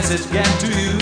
message get to you?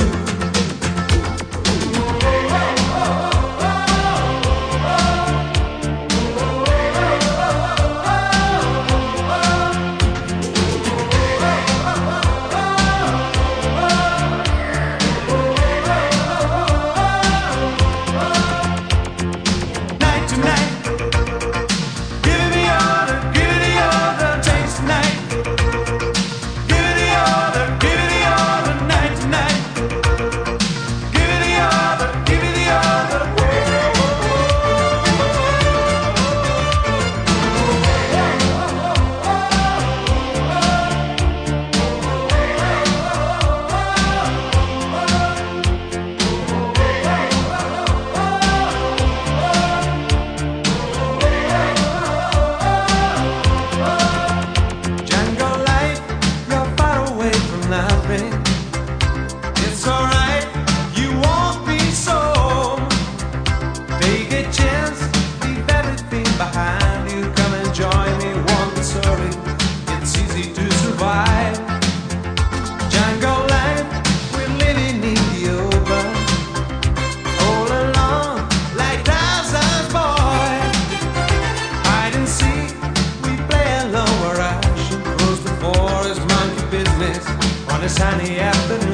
A sunny afternoon.